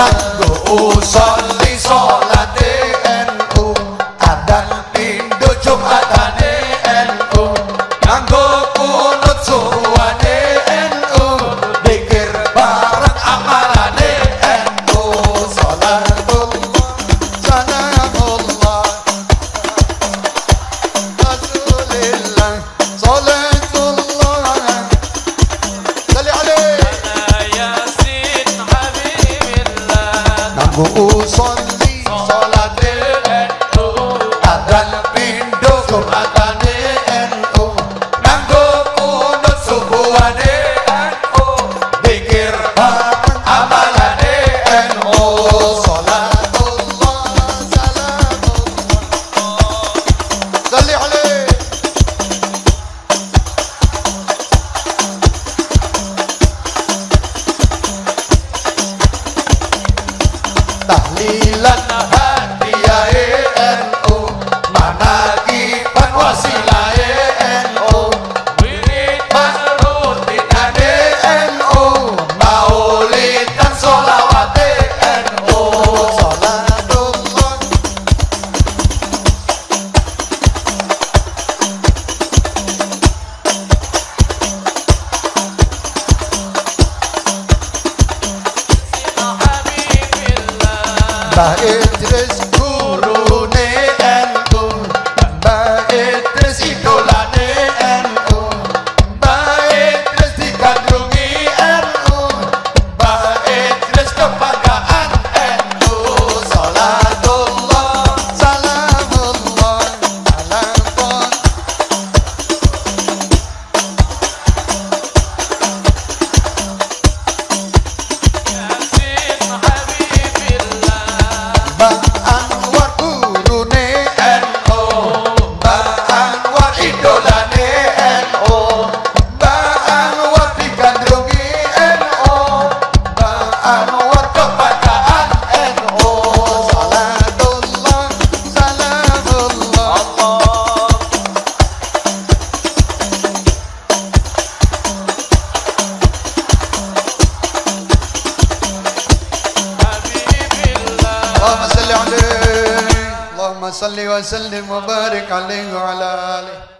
kanggo usah disok Usolli salatele tu Adal bindo Sumatale Tá. اللهم صل عليه. اللهم صل وسلم وبارك عليه وعلى آله.